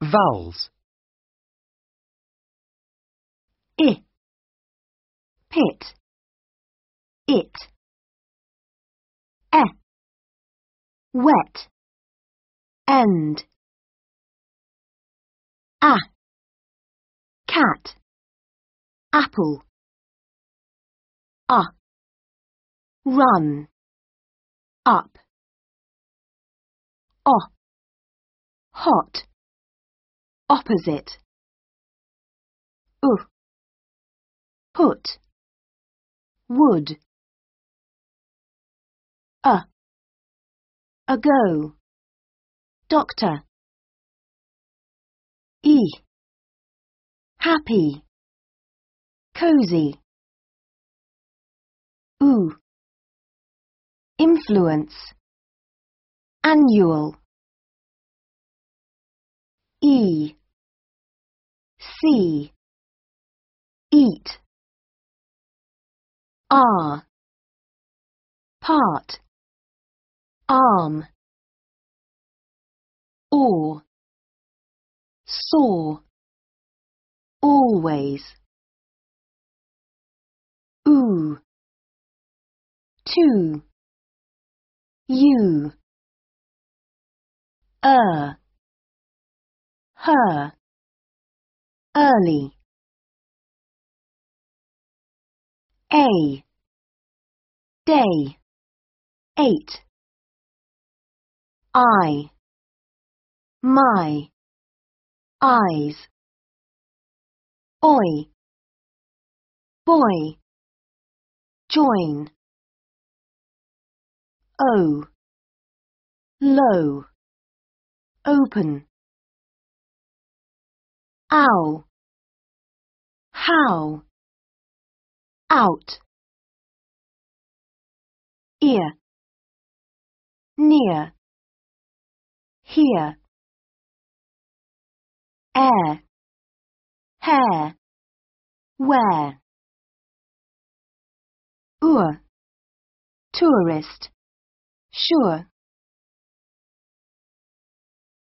Vowels. I. Pit. It. E. Wet. End. A. Cat. Apple. A. Run. Up. O. Hot. Opposite. U. Put. Would. A. Ago. Doctor. E. Happy. Cozy. Oo. Influence. Annual. E. See. Eat. R. Part. Arm. Or. Saw. Always. Ooh. Two. You. Er. Her. Early. A. Day. Eight. I. My. Eyes. Oi. Boy. Join. O. Low. Open. Ow. How. Out. Ear. Near. Here. Air. Hair. Where. Ur. Tourist. Sure.